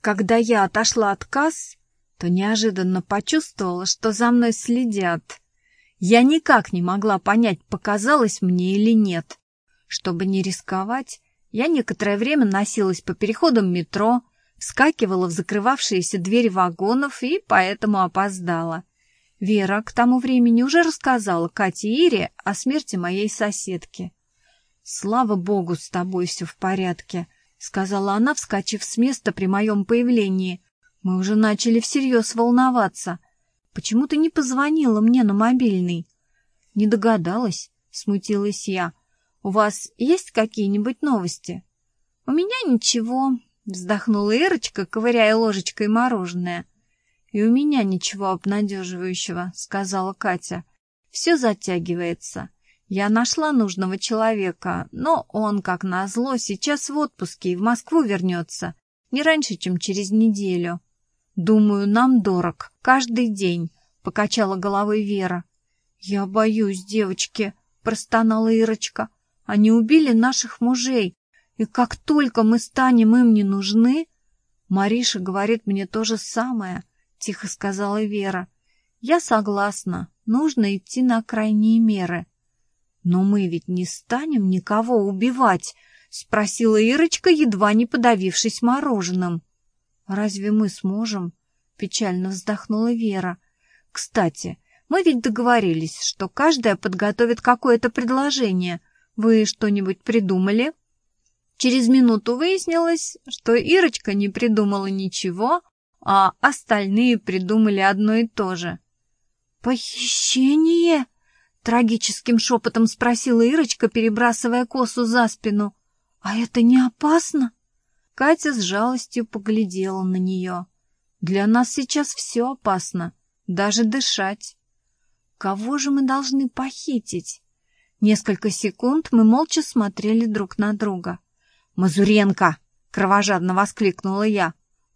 Когда я отошла от касс, то неожиданно почувствовала, что за мной следят. Я никак не могла понять, показалось мне или нет. Чтобы не рисковать, я некоторое время носилась по переходам метро, вскакивала в закрывавшиеся двери вагонов и поэтому опоздала. Вера к тому времени уже рассказала Кате Ире о смерти моей соседки. «Слава богу, с тобой все в порядке», — сказала она, вскочив с места при моем появлении. «Мы уже начали всерьез волноваться. Почему ты не позвонила мне на мобильный?» «Не догадалась», — смутилась я. «У вас есть какие-нибудь новости?» «У меня ничего», — вздохнула Ирочка, ковыряя ложечкой мороженое. «И у меня ничего обнадеживающего», — сказала Катя. «Все затягивается. Я нашла нужного человека, но он, как назло, сейчас в отпуске и в Москву вернется. Не раньше, чем через неделю. Думаю, нам дорог. Каждый день, — покачала головой Вера. Я боюсь, девочки, — простонала Ирочка. Они убили наших мужей, и как только мы станем им не нужны... Мариша говорит мне то же самое, — тихо сказала Вера. Я согласна, нужно идти на крайние меры. «Но мы ведь не станем никого убивать?» — спросила Ирочка, едва не подавившись мороженым. «Разве мы сможем?» — печально вздохнула Вера. «Кстати, мы ведь договорились, что каждая подготовит какое-то предложение. Вы что-нибудь придумали?» Через минуту выяснилось, что Ирочка не придумала ничего, а остальные придумали одно и то же. «Похищение?» Трагическим шепотом спросила Ирочка, перебрасывая косу за спину. «А это не опасно?» Катя с жалостью поглядела на нее. «Для нас сейчас все опасно, даже дышать. Кого же мы должны похитить?» Несколько секунд мы молча смотрели друг на друга. «Мазуренко!» — кровожадно воскликнула я.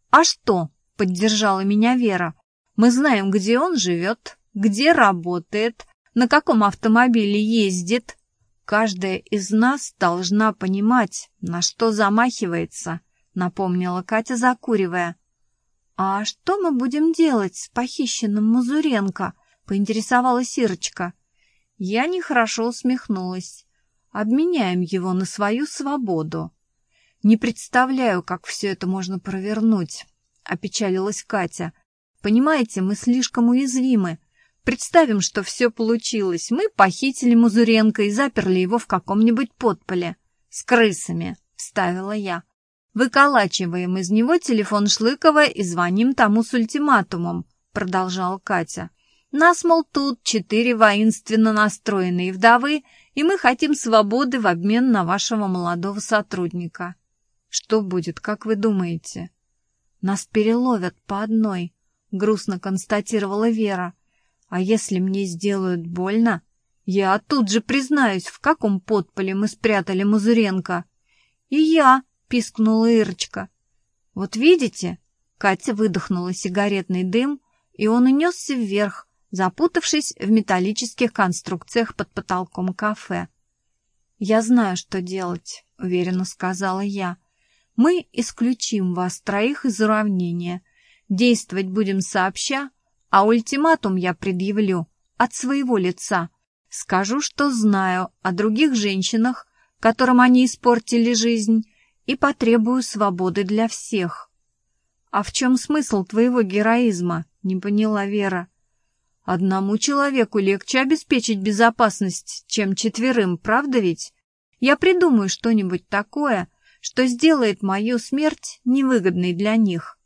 «А что?» — поддержала меня Вера. «Мы знаем, где он живет, где работает, на каком автомобиле ездит. Каждая из нас должна понимать, на что замахивается, напомнила Катя, закуривая. А что мы будем делать с похищенным Мазуренко? поинтересовалась Ирочка. Я нехорошо усмехнулась. Обменяем его на свою свободу. Не представляю, как все это можно провернуть, опечалилась Катя. Понимаете, мы слишком уязвимы. Представим, что все получилось. Мы похитили Музуренко и заперли его в каком-нибудь подполе. С крысами, вставила я. Выколачиваем из него телефон Шлыкова и звоним тому с ультиматумом, продолжала Катя. Нас, мол, тут четыре воинственно настроенные вдовы, и мы хотим свободы в обмен на вашего молодого сотрудника. Что будет, как вы думаете? Нас переловят по одной, грустно констатировала Вера. А если мне сделают больно, я тут же признаюсь, в каком подполе мы спрятали Мазуренко. И я, пискнула Ирочка. Вот видите? Катя выдохнула сигаретный дым, и он унесся вверх, запутавшись в металлических конструкциях под потолком кафе. «Я знаю, что делать», — уверенно сказала я. «Мы исключим вас троих из уравнения. Действовать будем сообща, а ультиматум я предъявлю от своего лица. Скажу, что знаю о других женщинах, которым они испортили жизнь, и потребую свободы для всех. А в чем смысл твоего героизма? Не поняла Вера. Одному человеку легче обеспечить безопасность, чем четверым, правда ведь? Я придумаю что-нибудь такое, что сделает мою смерть невыгодной для них.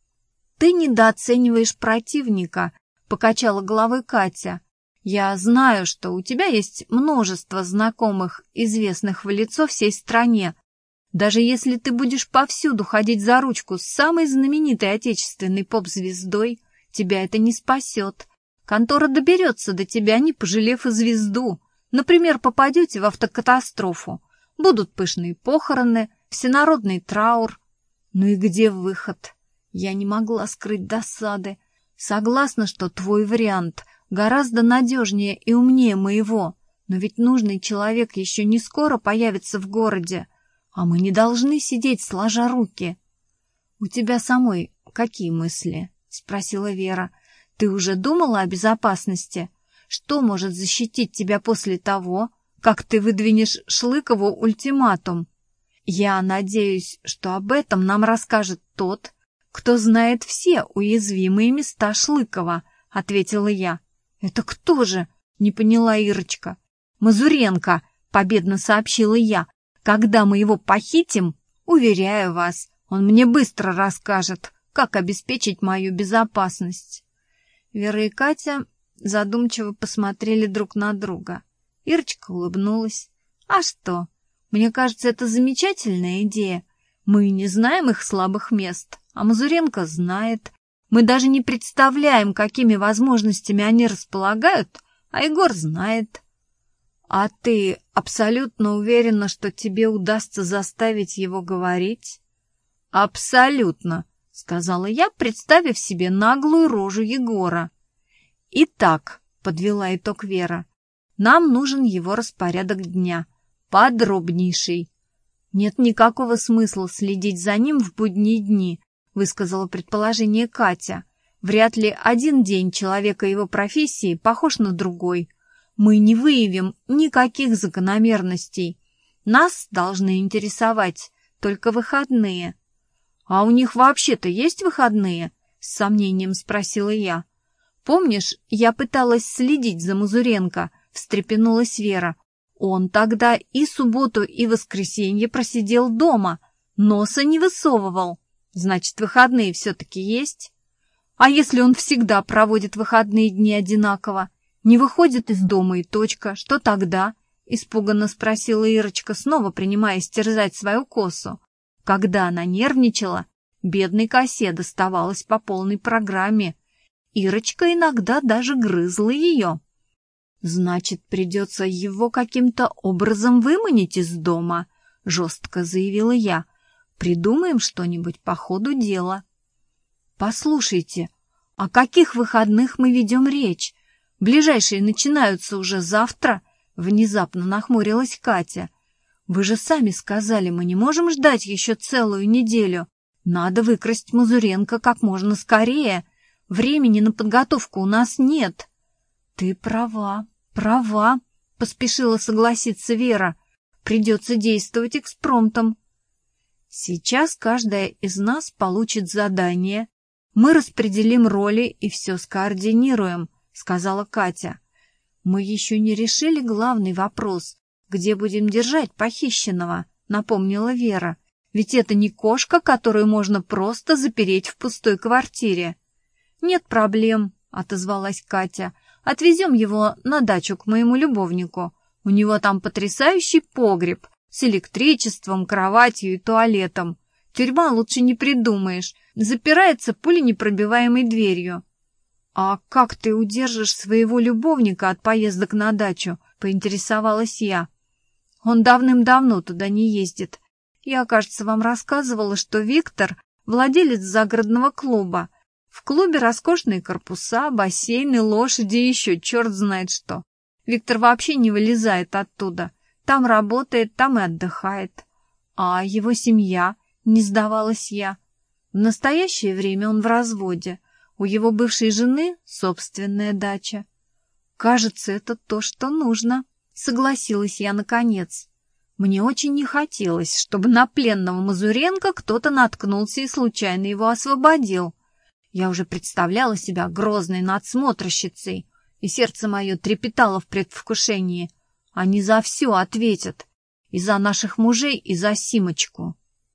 Ты недооцениваешь противника, — покачала головой Катя. «Я знаю, что у тебя есть множество знакомых, известных в лицо всей стране. Даже если ты будешь повсюду ходить за ручку с самой знаменитой отечественной поп-звездой, тебя это не спасет. Контора доберется до тебя, не пожалев и звезду. Например, попадете в автокатастрофу. Будут пышные похороны, всенародный траур. Ну и где выход? Я не могла скрыть досады. Согласна, что твой вариант гораздо надежнее и умнее моего, но ведь нужный человек еще не скоро появится в городе, а мы не должны сидеть сложа руки. У тебя самой какие мысли?» — спросила Вера. «Ты уже думала о безопасности? Что может защитить тебя после того, как ты выдвинешь Шлыкову ультиматум? Я надеюсь, что об этом нам расскажет тот, кто знает все уязвимые места Шлыкова», — ответила я. «Это кто же?» — не поняла Ирочка. «Мазуренко», — победно сообщила я. «Когда мы его похитим, уверяю вас, он мне быстро расскажет, как обеспечить мою безопасность». Вера и Катя задумчиво посмотрели друг на друга. Ирочка улыбнулась. «А что? Мне кажется, это замечательная идея. Мы не знаем их слабых мест, а Мазуренко знает. Мы даже не представляем, какими возможностями они располагают, а Егор знает. А ты абсолютно уверена, что тебе удастся заставить его говорить? Абсолютно, сказала я, представив себе наглую рожу Егора. Итак, подвела итог Вера, нам нужен его распорядок дня, подробнейший. Нет никакого смысла следить за ним в будние дни, высказала предположение Катя. Вряд ли один день человека его профессии похож на другой. Мы не выявим никаких закономерностей. Нас должны интересовать только выходные. А у них вообще-то есть выходные? С сомнением спросила я. Помнишь, я пыталась следить за Мазуренко, встрепенулась Вера. Он тогда и субботу, и воскресенье просидел дома, носа не высовывал. Значит, выходные все-таки есть? А если он всегда проводит выходные дни одинаково? Не выходит из дома и точка, что тогда? Испуганно спросила Ирочка, снова принимаясь терзать свою косу. Когда она нервничала, бедной косе доставалось по полной программе. Ирочка иногда даже грызла ее. «Значит, придется его каким-то образом выманить из дома», — жестко заявила я. Придумаем что-нибудь по ходу дела. Послушайте, о каких выходных мы ведем речь? Ближайшие начинаются уже завтра, внезапно нахмурилась Катя. Вы же сами сказали, мы не можем ждать еще целую неделю. Надо выкрасть Мазуренко как можно скорее. Времени на подготовку у нас нет. Ты права, права, поспешила согласиться Вера. Придется действовать экспромтом. Сейчас каждая из нас получит задание. Мы распределим роли и все скоординируем, сказала Катя. Мы еще не решили главный вопрос, где будем держать похищенного, напомнила Вера. Ведь это не кошка, которую можно просто запереть в пустой квартире. Нет проблем, отозвалась Катя. Отвезем его на дачу к моему любовнику. У него там потрясающий погреб с электричеством, кроватью и туалетом. Тюрьма лучше не придумаешь. Запирается пуленепробиваемой дверью. «А как ты удержишь своего любовника от поездок на дачу?» — поинтересовалась я. «Он давным-давно туда не ездит. Я, кажется, вам рассказывала, что Виктор — владелец загородного клуба. В клубе роскошные корпуса, бассейны, лошади и еще черт знает что. Виктор вообще не вылезает оттуда. Там работает, там и отдыхает. А его семья, не сдавалась я. В настоящее время он в разводе. У его бывшей жены собственная дача. Кажется, это то, что нужно. Согласилась я наконец. Мне очень не хотелось, чтобы на пленного Мазуренко кто-то наткнулся и случайно его освободил. Я уже представляла себя грозной надсмотрщицей, и сердце мое трепетало в предвкушении. Они за все ответят. И за наших мужей, и за Симочку.